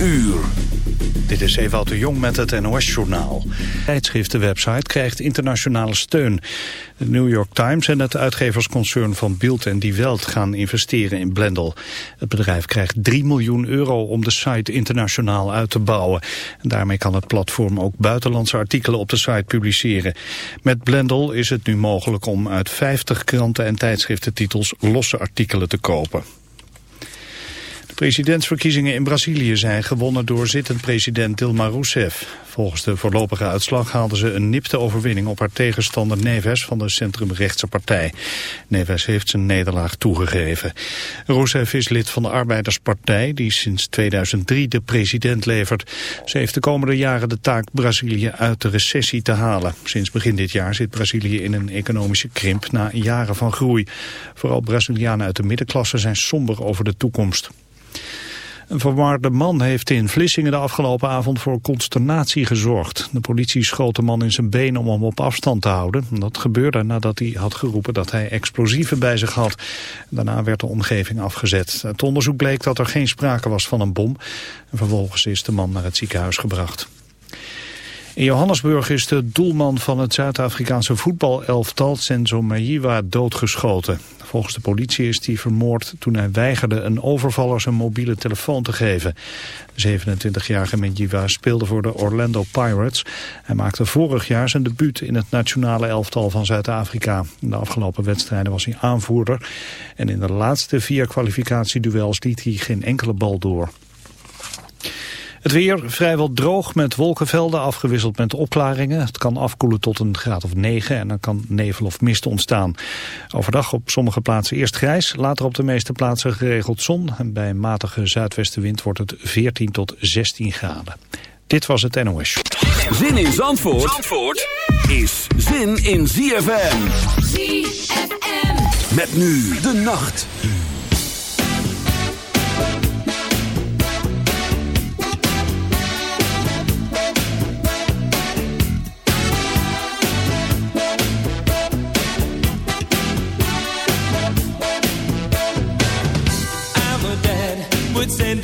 uur. Dit is Ewout de Jong met het NOS-journaal. Tijdschriftenwebsite krijgt internationale steun. De New York Times en het uitgeversconcern van Bild en Die Welt gaan investeren in Blendel. Het bedrijf krijgt 3 miljoen euro om de site internationaal uit te bouwen. En daarmee kan het platform ook buitenlandse artikelen op de site publiceren. Met Blendel is het nu mogelijk om uit 50 kranten en tijdschriftentitels losse artikelen te kopen presidentsverkiezingen in Brazilië zijn gewonnen door zittend president Dilma Rousseff. Volgens de voorlopige uitslag haalde ze een nipte overwinning op haar tegenstander Neves van de centrumrechtse partij. Neves heeft zijn nederlaag toegegeven. Rousseff is lid van de Arbeiderspartij die sinds 2003 de president levert. Ze heeft de komende jaren de taak Brazilië uit de recessie te halen. Sinds begin dit jaar zit Brazilië in een economische krimp na jaren van groei. Vooral Brazilianen uit de middenklasse zijn somber over de toekomst. Een verwarde man heeft in Vlissingen de afgelopen avond voor consternatie gezorgd. De politie schoot de man in zijn been om hem op afstand te houden. Dat gebeurde nadat hij had geroepen dat hij explosieven bij zich had. Daarna werd de omgeving afgezet. Het onderzoek bleek dat er geen sprake was van een bom. En vervolgens is de man naar het ziekenhuis gebracht. In Johannesburg is de doelman van het Zuid-Afrikaanse voetbalelftal Senzo Mayiwa doodgeschoten. Volgens de politie is hij vermoord toen hij weigerde een overvaller zijn mobiele telefoon te geven. De 27-jarige Mayiwa speelde voor de Orlando Pirates. Hij maakte vorig jaar zijn debuut in het nationale elftal van Zuid-Afrika. In de afgelopen wedstrijden was hij aanvoerder. En in de laatste vier kwalificatieduels liet hij geen enkele bal door. Het weer vrijwel droog met wolkenvelden afgewisseld met opklaringen. Het kan afkoelen tot een graad of 9 en dan kan nevel of mist ontstaan. Overdag op sommige plaatsen eerst grijs, later op de meeste plaatsen geregeld zon. En bij een matige zuidwestenwind wordt het 14 tot 16 graden. Dit was het NOS. Zin in Zandvoort, Zandvoort is zin in ZFM. ZFM. Met nu de nacht.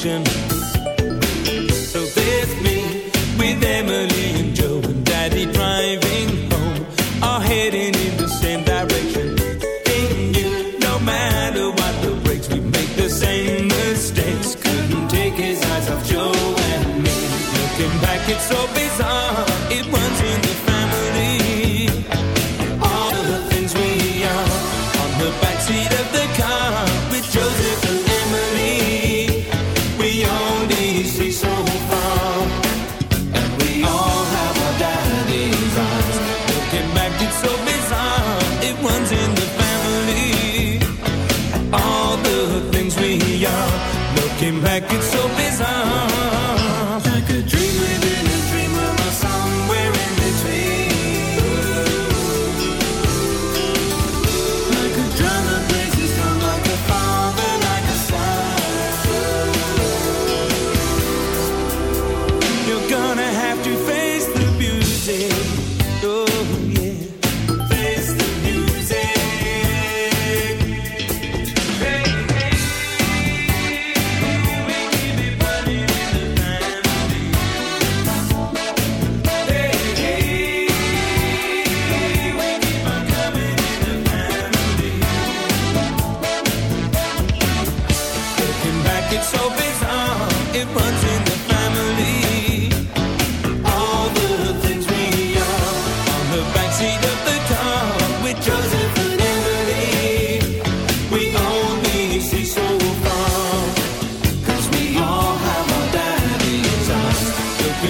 ocean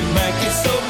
could make it so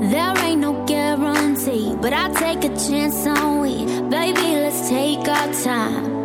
There ain't no guarantee, but I take a chance on we. Baby, let's take our time.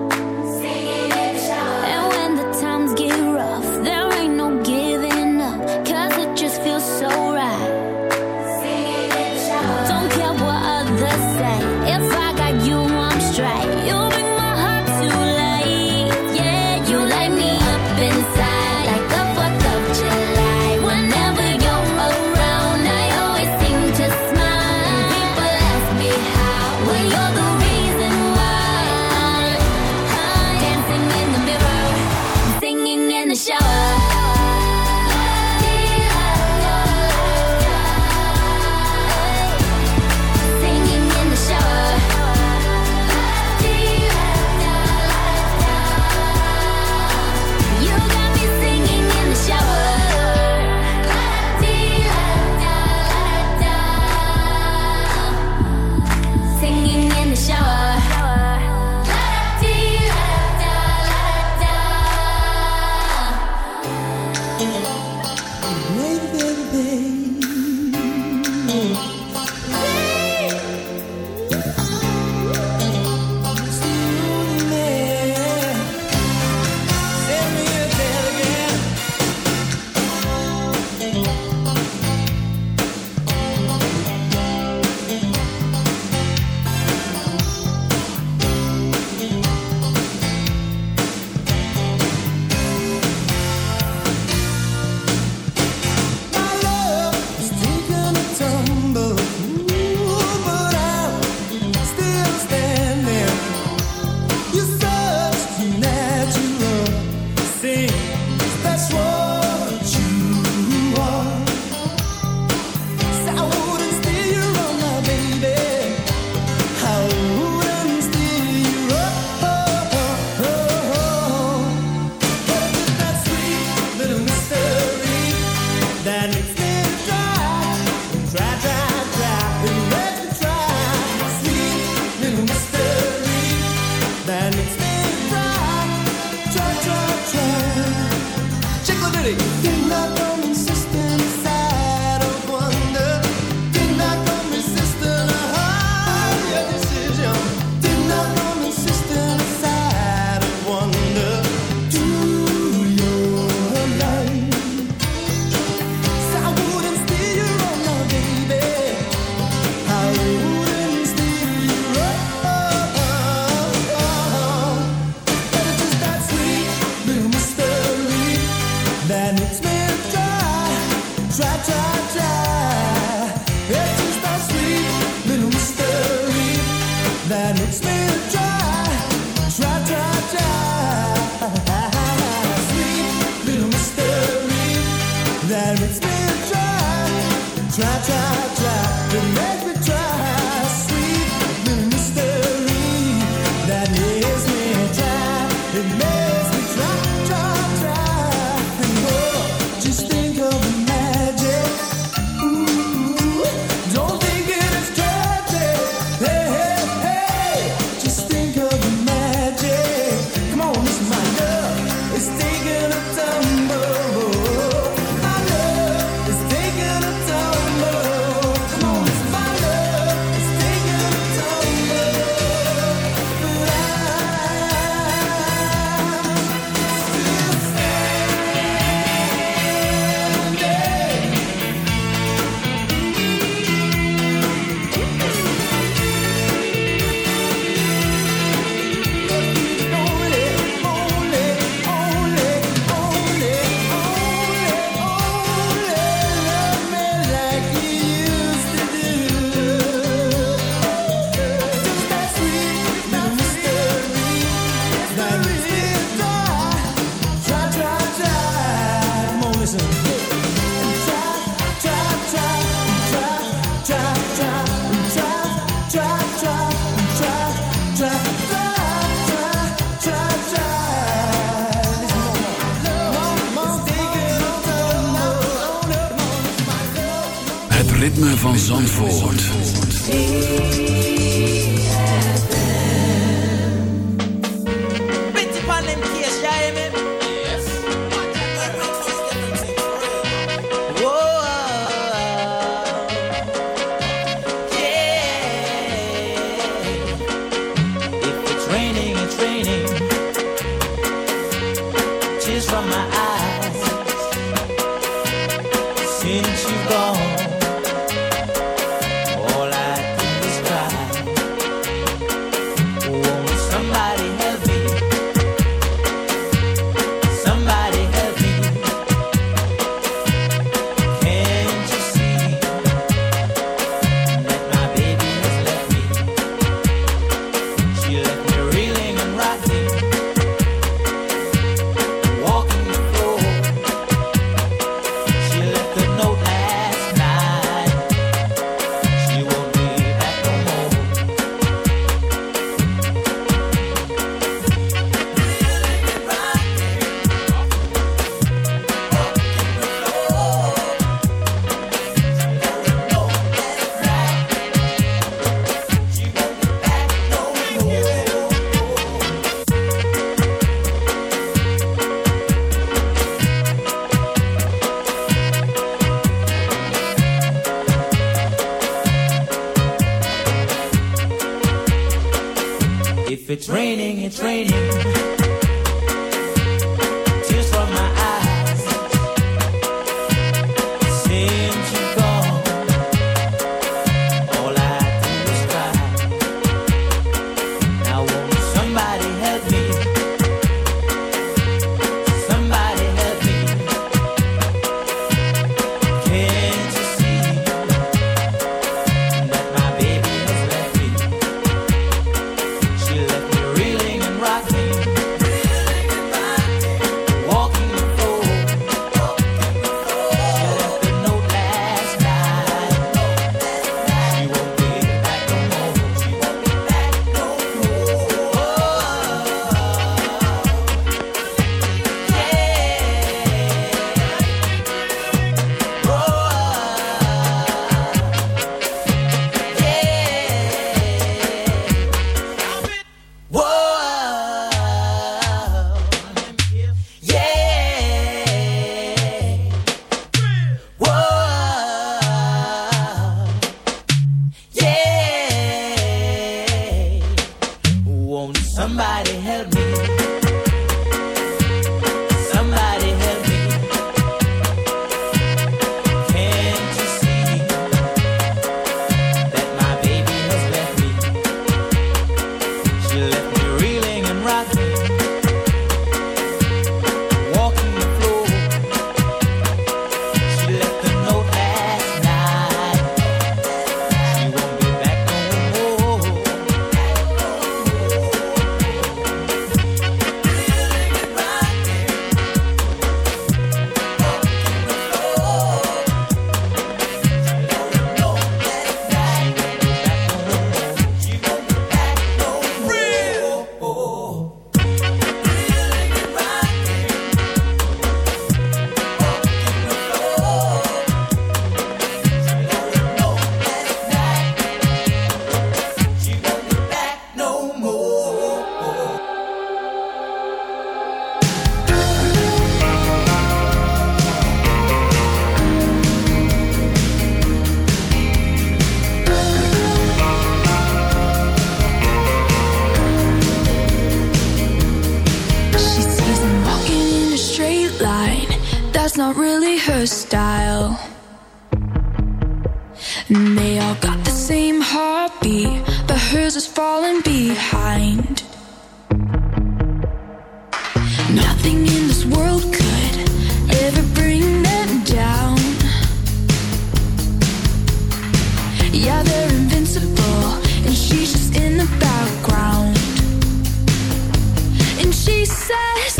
says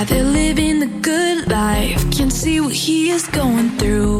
rather living the good life. Can't see what he is going through.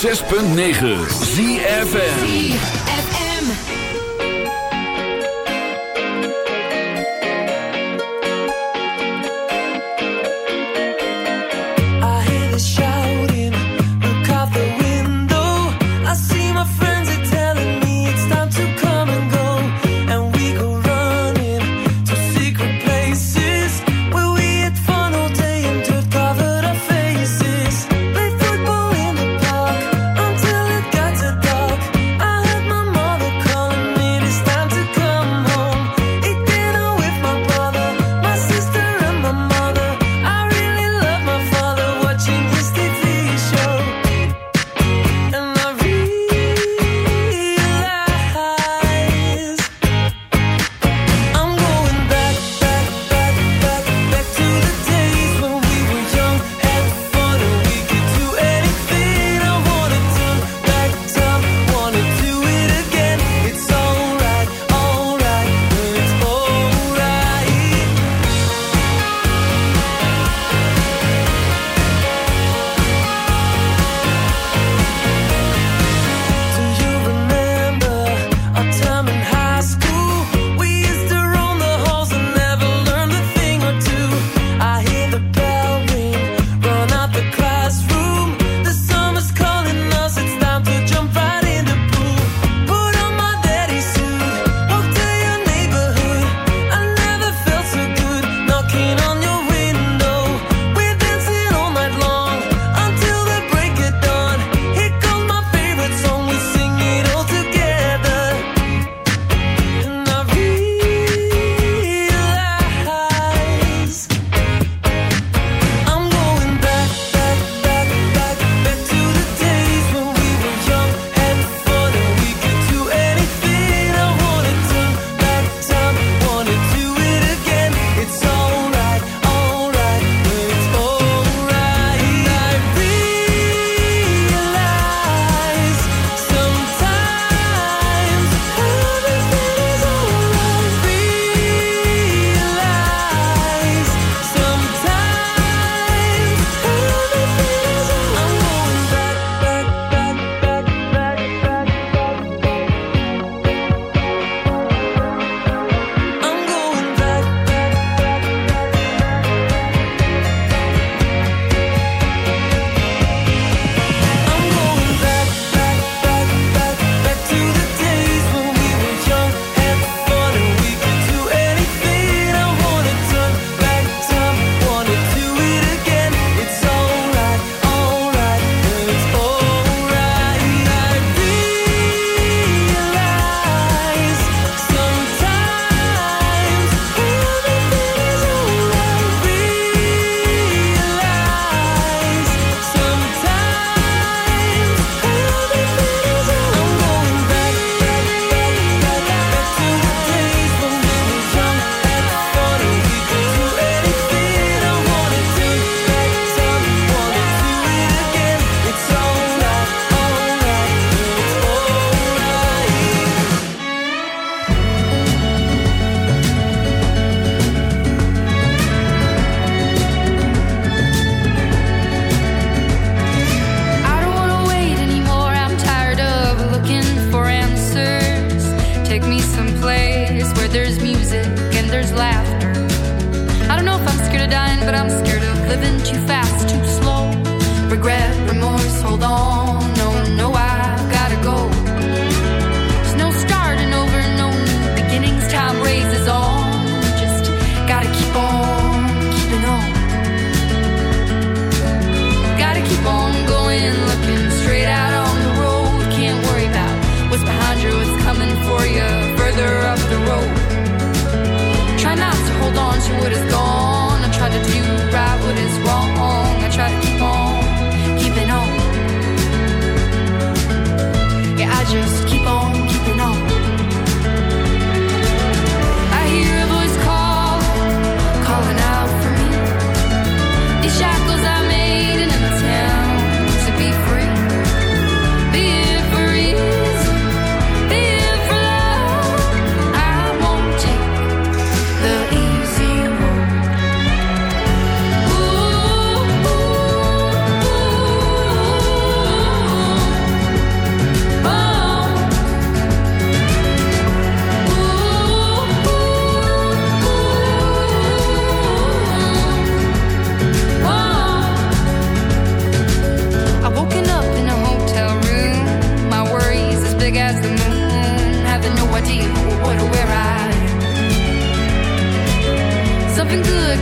106.9 ZFM.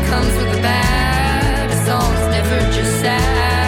comes with the bad. The song's never just sad.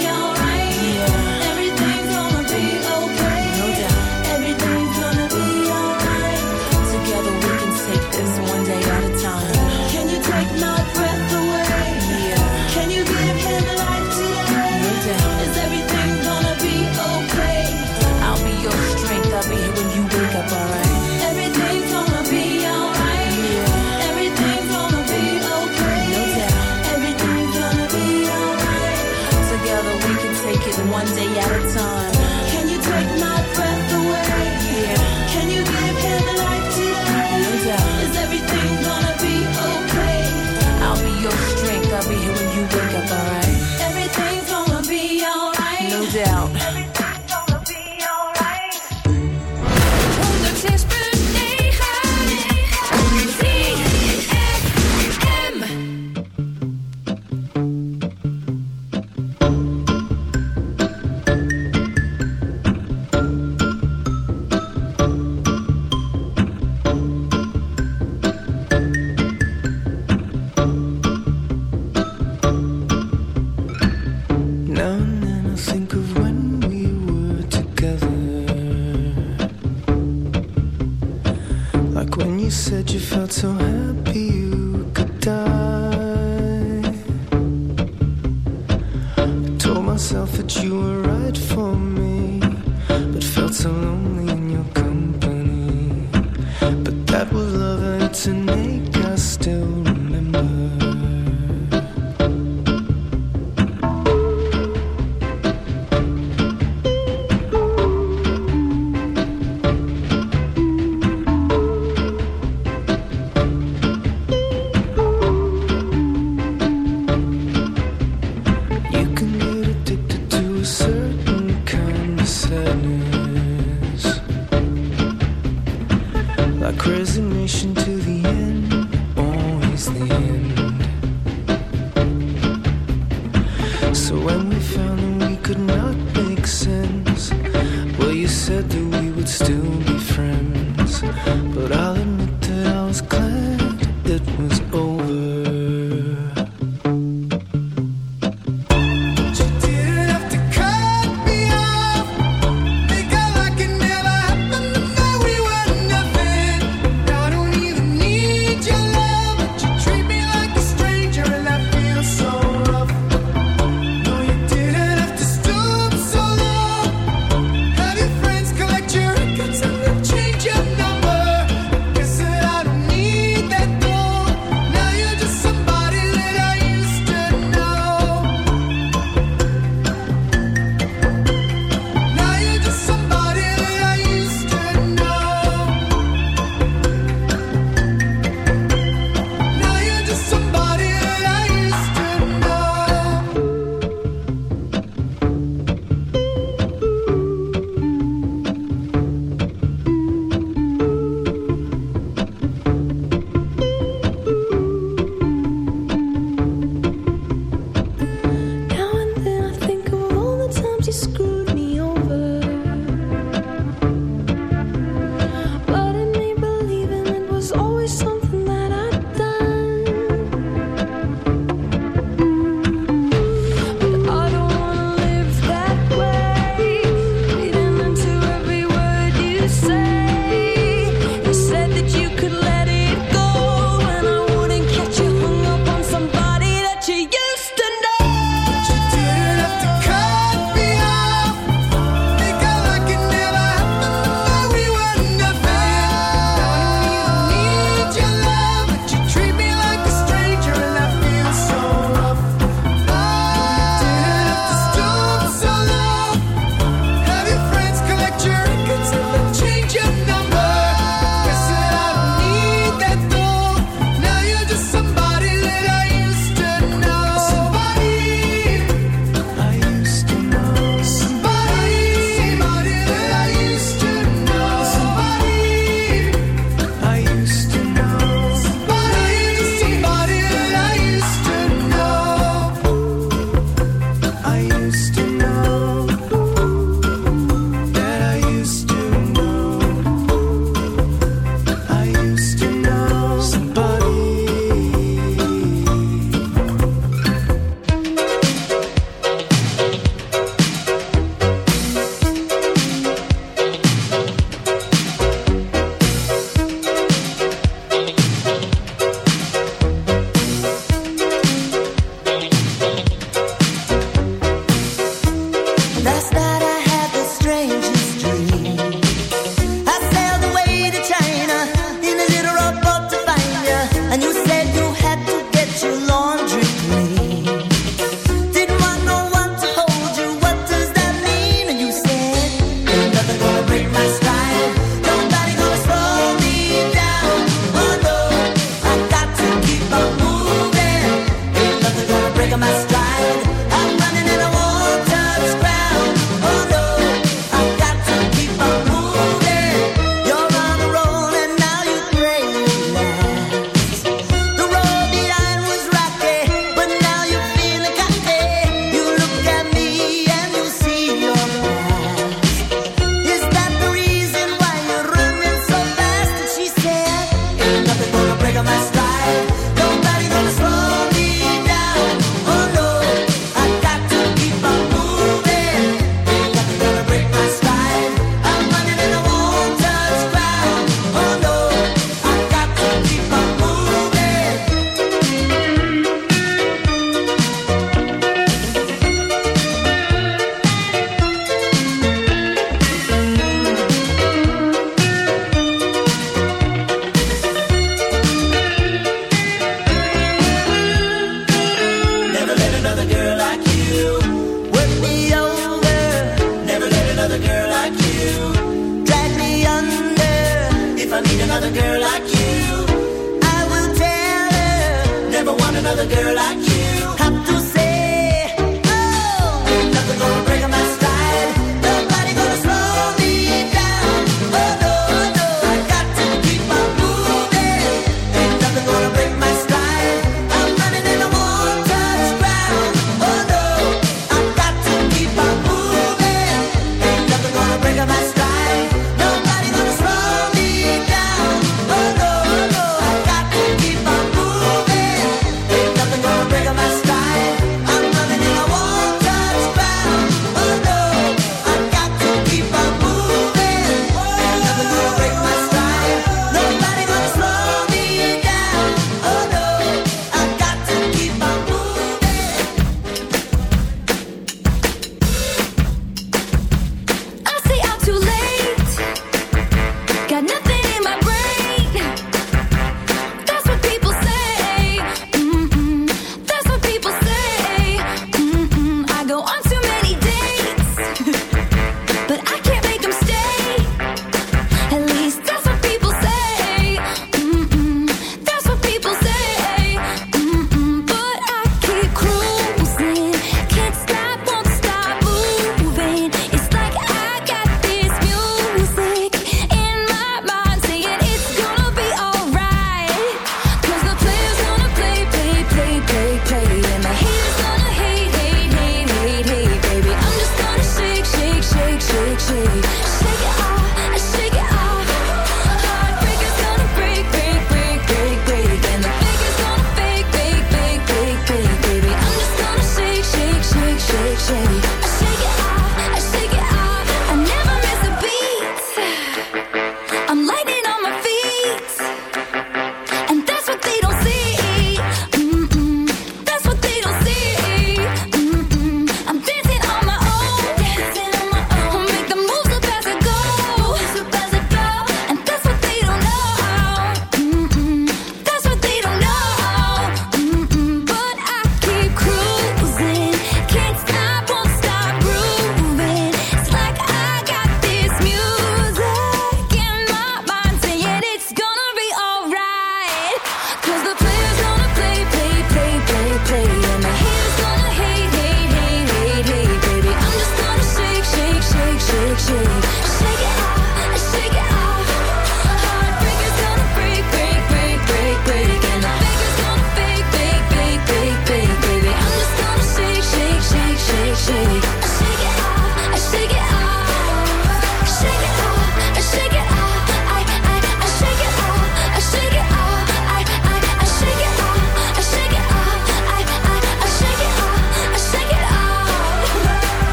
still